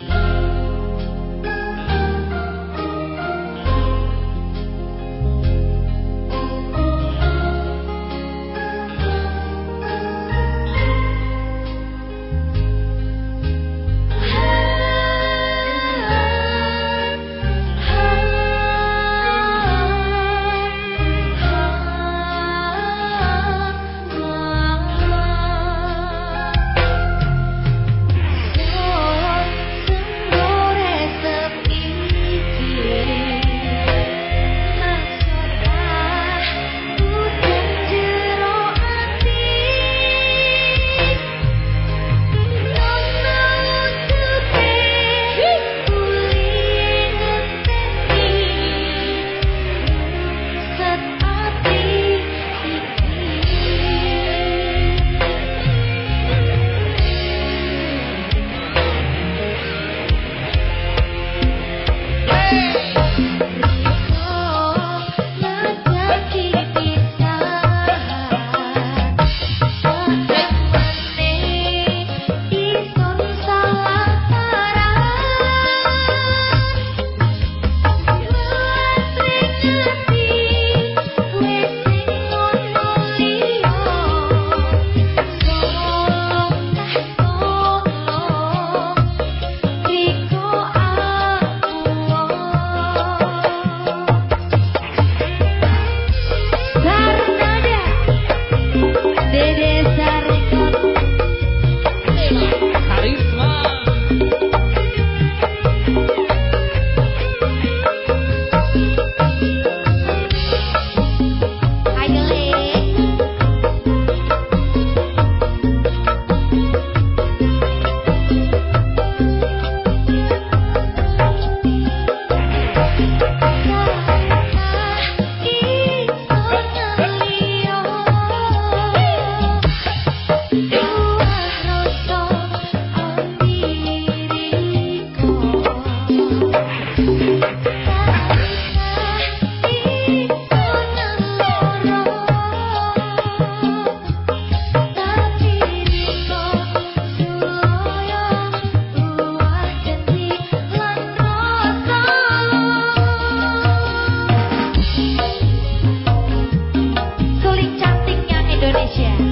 Bye. Yeah.